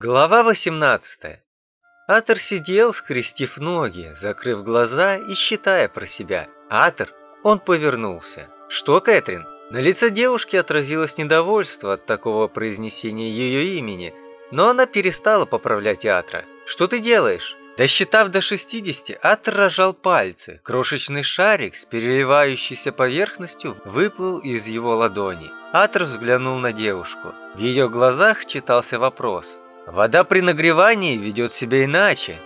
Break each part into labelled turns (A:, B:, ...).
A: Глава 18. Атор сидел, скрестив ноги, закрыв глаза и считая про себя. Атор, он повернулся. Что, Кэтрин? На лице девушки отразилось недовольство от такого произнесения ее имени, но она перестала поправлять Атра. Что ты делаешь? Досчитав до 60, Атор рожал пальцы. Крошечный шарик с переливающейся поверхностью выплыл из его ладони. Атор взглянул на девушку. В ее глазах читался вопрос – Вода при нагревании ведет себя иначе.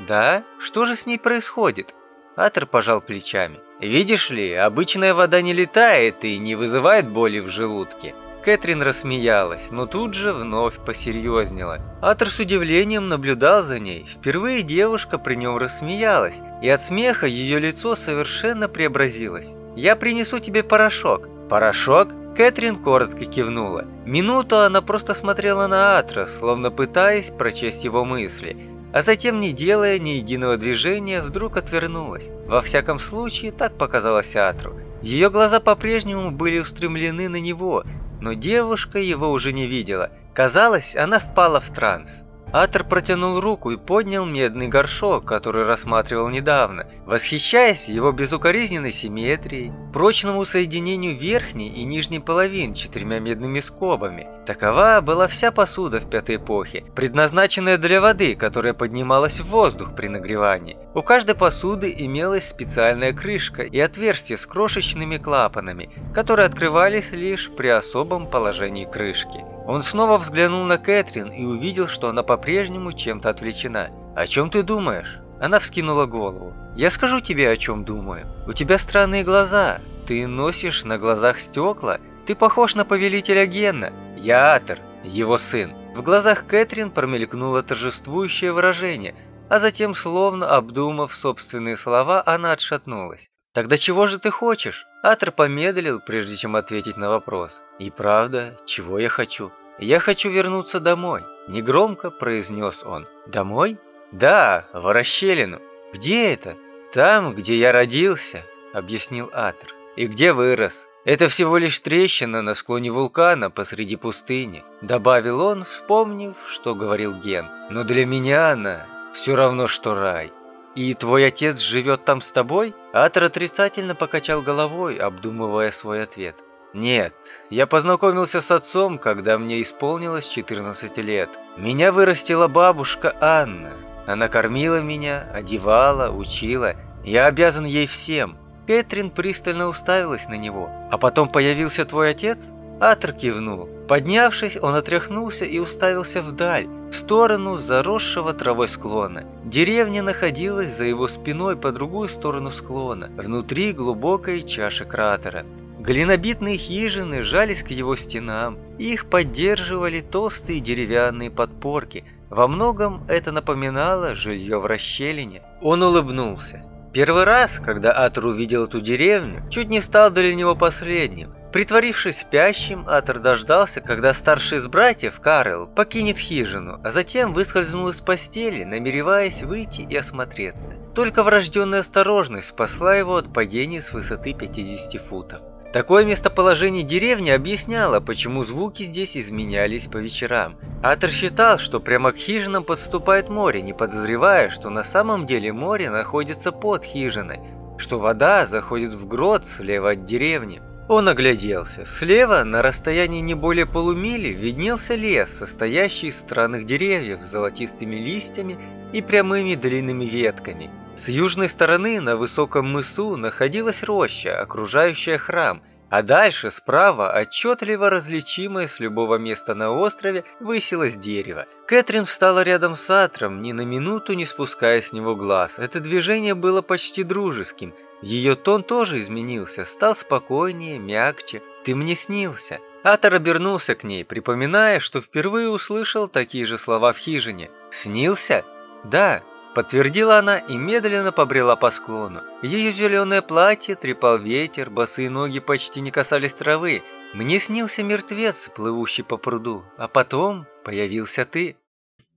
A: Да? Что же с ней происходит? Атер пожал плечами. Видишь ли, обычная вода не летает и не вызывает боли в желудке. Кэтрин рассмеялась, но тут же вновь посерьезнела. Атер с удивлением наблюдал за ней. Впервые девушка при нем рассмеялась, и от смеха ее лицо совершенно преобразилось. «Я принесу тебе порошок». «Порошок?» Кэтрин коротко кивнула. Минуту она просто смотрела на Атра, словно пытаясь прочесть его мысли, а затем, не делая ни единого движения, вдруг отвернулась. Во всяком случае, так показалось Атру. Ее глаза по-прежнему были устремлены на него, но девушка его уже не видела. Казалось, она впала в транс. Атор протянул руку и поднял медный горшок, который рассматривал недавно, восхищаясь его безукоризненной симметрией, прочному соединению верхней и нижней половин четырьмя медными скобами. Такова была вся посуда в пятой эпохе, предназначенная для воды, которая поднималась в воздух при нагревании. У каждой посуды имелась специальная крышка и отверстие с крошечными клапанами, которые открывались лишь при особом положении крышки. Он снова взглянул на Кэтрин и увидел, что она по-прежнему чем-то отвлечена. «О чем ты думаешь?» Она вскинула голову. «Я скажу тебе, о чем думаю. У тебя странные глаза. Ты носишь на глазах стекла. Ты похож на повелителя Генна. Я Атер, его сын». В глазах Кэтрин промелькнуло торжествующее выражение, а затем, словно обдумав собственные слова, она отшатнулась. «Тогда чего же ты хочешь?» Атер помедлил, прежде чем ответить на вопрос. «И правда, чего я хочу?» «Я хочу вернуться домой», – негромко произнес он. «Домой?» «Да, в расщелину». «Где это?» «Там, где я родился», – объяснил Атр. «И где вырос. Это всего лишь трещина на склоне вулкана посреди пустыни», – добавил он, вспомнив, что говорил Ген. «Но для меня она все равно, что рай». «И твой отец живет там с тобой?» Атр отрицательно покачал головой, обдумывая свой ответ. Нет, я познакомился с отцом, когда мне исполнилось 14 лет. Меня вырастила бабушка Анна. Она кормила меня, одевала, учила. Я обязан ей всем. Кэтрин пристально уставилась на него. А потом появился твой отец? Атр кивнул. Поднявшись, он отряхнулся и уставился вдаль, в сторону заросшего травой склона. Деревня находилась за его спиной по другую сторону склона, внутри глубокой чаши кратера. Глинобитные хижины жались к его стенам, их поддерживали толстые деревянные подпорки. Во многом это напоминало жилье в расщелине. Он улыбнулся. Первый раз, когда Атор увидел эту деревню, чуть не стал для него последним. Притворившись спящим, Атор дождался, когда старший из братьев, Карл, покинет хижину, а затем выскользнул из постели, намереваясь выйти и осмотреться. Только врожденная осторожность спасла его от падения с высоты 50 футов. Такое местоположение деревни объясняло, почему звуки здесь изменялись по вечерам. Атер считал, что прямо к хижинам подступает море, не подозревая, что на самом деле море находится под хижиной, что вода заходит в грот слева от деревни. Он огляделся. Слева, на расстоянии не более полумили, виднелся лес, состоящий из странных деревьев с золотистыми листьями и прямыми длинными ветками. С южной стороны на высоком мысу находилась роща, окружающая храм, а дальше справа, отчетливо различимое с любого места на острове, высилось дерево. Кэтрин встала рядом с Атром, ни на минуту не спуская с него глаз. Это движение было почти дружеским. Ее тон тоже изменился, стал спокойнее, мягче. «Ты мне снился». Атор обернулся к ней, припоминая, что впервые услышал такие же слова в хижине. «Снился?» «Да», Подтвердила она и медленно побрела по склону. Ее зеленое платье трепал ветер, босые ноги почти не касались травы. Мне снился мертвец, плывущий по пруду, а потом появился ты.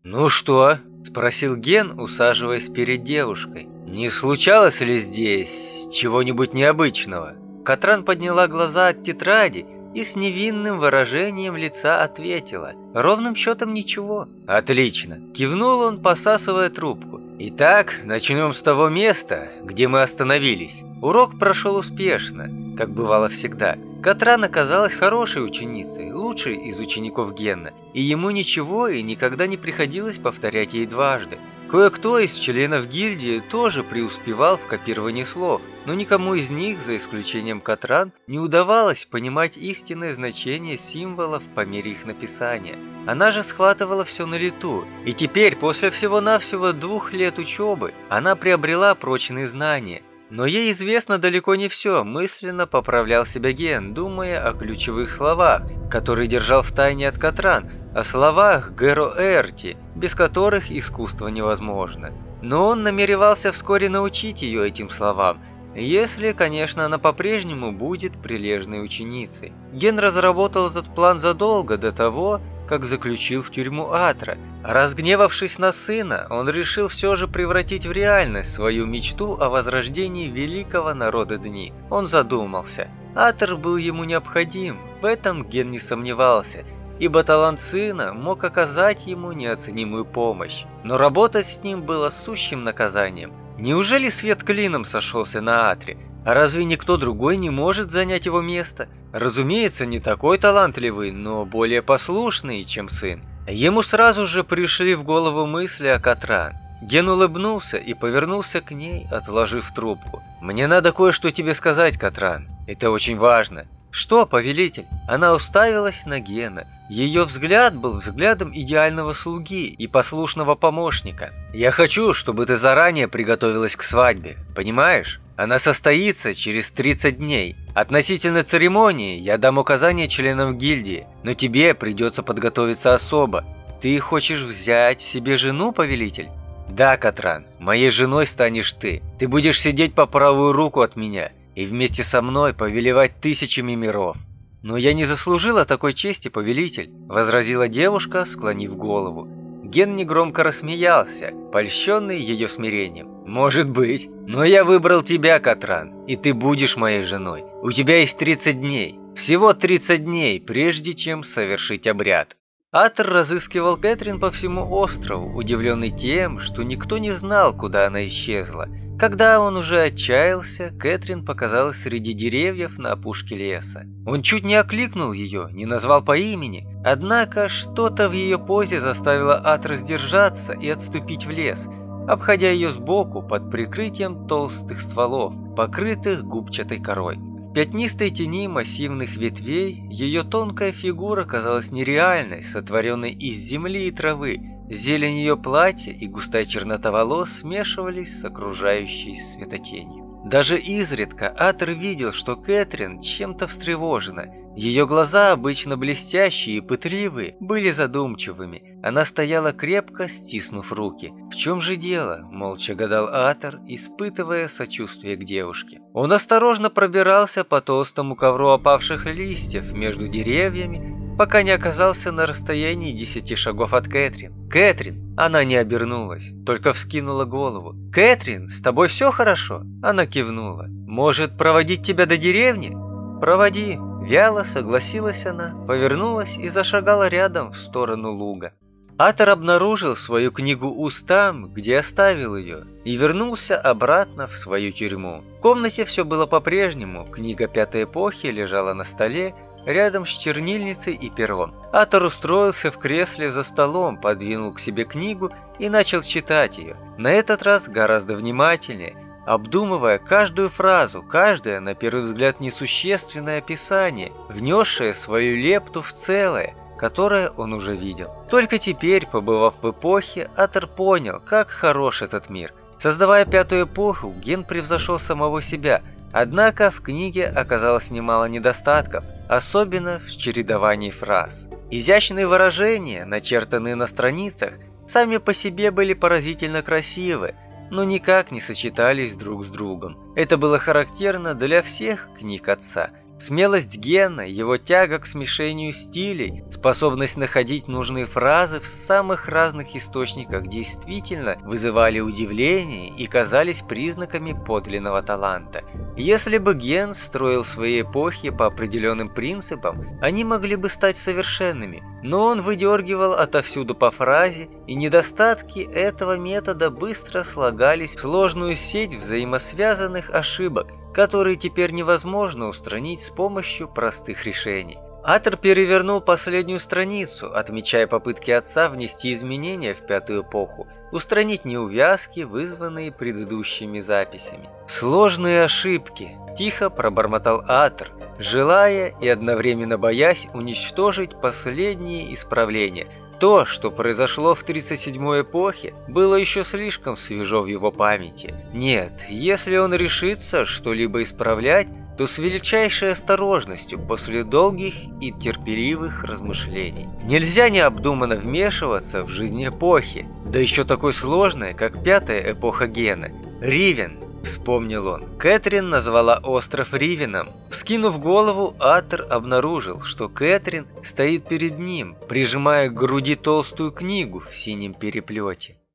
A: «Ну что?» – спросил Ген, усаживаясь перед девушкой. «Не случалось ли здесь чего-нибудь необычного?» Катран подняла глаза от тетради и с невинным выражением лица ответила. Ровным счетом ничего. «Отлично!» – кивнул он, посасывая трубку. «Итак, начнем с того места, где мы остановились». Урок прошел успешно, как бывало всегда. Катран оказалась хорошей ученицей, лучшей из учеников Генна, и ему ничего и никогда не приходилось повторять ей дважды. Кое-кто из членов гильдии тоже преуспевал в копировании слов, но никому из них, за исключением Катран, не удавалось понимать истинное значение символов по мере их написания. Она же схватывала все на лету, и теперь, после всего-навсего двух лет учебы, она приобрела прочные знания – но ей известно далеко не все, мысленно поправлял себя Ген, думая о ключевых словах, которые держал в тайне от Катран, о словах Гэро Эрти, без которых искусство невозможно. Но он намеревался вскоре научить ее этим словам, если, конечно, она по-прежнему будет прилежной ученицей. Ген разработал этот план задолго до того, как заключил в тюрьму Атра. Разгневавшись на сына, он решил все же превратить в реальность свою мечту о возрождении великого народа Дни. Он задумался. Атр был ему необходим, в этом Ген не сомневался, ибо талант сына мог оказать ему неоценимую помощь. Но работать с ним было сущим наказанием. Неужели свет клином сошелся на Атре? А разве никто другой не может занять его место? Разумеется, не такой талантливый, но более послушный, чем сын. Ему сразу же пришли в голову мысли о Катран. Ген улыбнулся и повернулся к ней, отложив трубку. «Мне надо кое-что тебе сказать, Катран. Это очень важно». «Что, повелитель?» Она уставилась на Гена. Ее взгляд был взглядом идеального слуги и послушного помощника. «Я хочу, чтобы ты заранее приготовилась к свадьбе, понимаешь?» Она состоится через 30 дней. Относительно церемонии я дам указания членам гильдии, но тебе придется подготовиться особо. Ты хочешь взять себе жену, повелитель? Да, Катран, моей женой станешь ты. Ты будешь сидеть по правую руку от меня и вместе со мной повелевать тысячами миров. Но я не заслужила такой чести, повелитель, возразила девушка, склонив голову. Ген негромко рассмеялся, польщенный ее смирением. «Может быть. Но я выбрал тебя, Катран, и ты будешь моей женой. У тебя есть 30 дней. Всего 30 дней, прежде чем совершить обряд». Атр разыскивал Кэтрин по всему острову, удивленный тем, что никто не знал, куда она исчезла – когда он уже отчаялся, Кэтрин показалась среди деревьев на опушке леса. Он чуть не окликнул ее, не назвал по имени, однако что-то в ее позе заставило Ат раздержаться и отступить в лес, обходя ее сбоку под прикрытием толстых стволов, покрытых губчатой корой. В пятнистой тени массивных ветвей ее тонкая фигура казалась нереальной, сотворенной из земли и травы, Зелень ее платья и густая чернота волос смешивались с окружающей светотенью. Даже изредка Атер видел, что Кэтрин чем-то встревожена. Ее глаза, обычно блестящие и пытливые, были задумчивыми. Она стояла крепко, стиснув руки. «В чем же дело?» – молча гадал Атер, испытывая сочувствие к девушке. Он осторожно пробирался по толстому ковру опавших листьев между деревьями, пока не оказался на расстоянии десяти шагов от Кэтрин. «Кэтрин!» Она не обернулась, только вскинула голову. «Кэтрин, с тобой все хорошо?» Она кивнула. «Может, проводить тебя до деревни?» «Проводи!» Вяло согласилась она, повернулась и зашагала рядом в сторону луга. Атор обнаружил свою книгу уст там, где оставил ее, и вернулся обратно в свою тюрьму. В комнате все было по-прежнему, книга пятой эпохи лежала на столе, рядом с чернильницей и пером. Атор устроился в кресле за столом, подвинул к себе книгу и начал читать ее. На этот раз гораздо внимательнее, обдумывая каждую фразу, каждое, на первый взгляд, несущественное описание, внесшее свою лепту в целое, которое он уже видел. Только теперь, побывав в эпохе, Атор понял, как хорош этот мир. Создавая пятую эпоху, Ген превзошел самого себя – Однако в книге оказалось немало недостатков, особенно в чередовании фраз. Изящные выражения, начертанные на страницах, сами по себе были поразительно красивы, но никак не сочетались друг с другом. Это было характерно для всех книг отца. Смелость Гена, его тяга к смешению стилей, способность находить нужные фразы в самых разных источниках действительно вызывали удивление и казались признаками подлинного таланта. Если бы Ген строил свои эпохи по определенным принципам, они могли бы стать совершенными, но он выдергивал отовсюду по фразе, и недостатки этого метода быстро слагались в сложную сеть взаимосвязанных ошибок, которые теперь невозможно устранить с помощью простых решений. Атер перевернул последнюю страницу, отмечая попытки отца внести изменения в пятую эпоху, устранить неувязки, вызванные предыдущими записями. «Сложные ошибки», – тихо пробормотал Атер, желая и одновременно боясь уничтожить последние исправления – то, что произошло в 37-й эпохе, было еще слишком свежо в его памяти. Нет, если он решится что-либо исправлять, то с величайшей осторожностью после долгих и терпеливых размышлений. Нельзя необдуманно вмешиваться в жизнь эпохи, да еще такой сложной, как пятая эпоха Гена. Ривен, Вспомнил он. Кэтрин назвала остров Ривеном. Вскинув голову, Атер обнаружил, что Кэтрин стоит перед ним, прижимая к груди толстую книгу в синем переплете.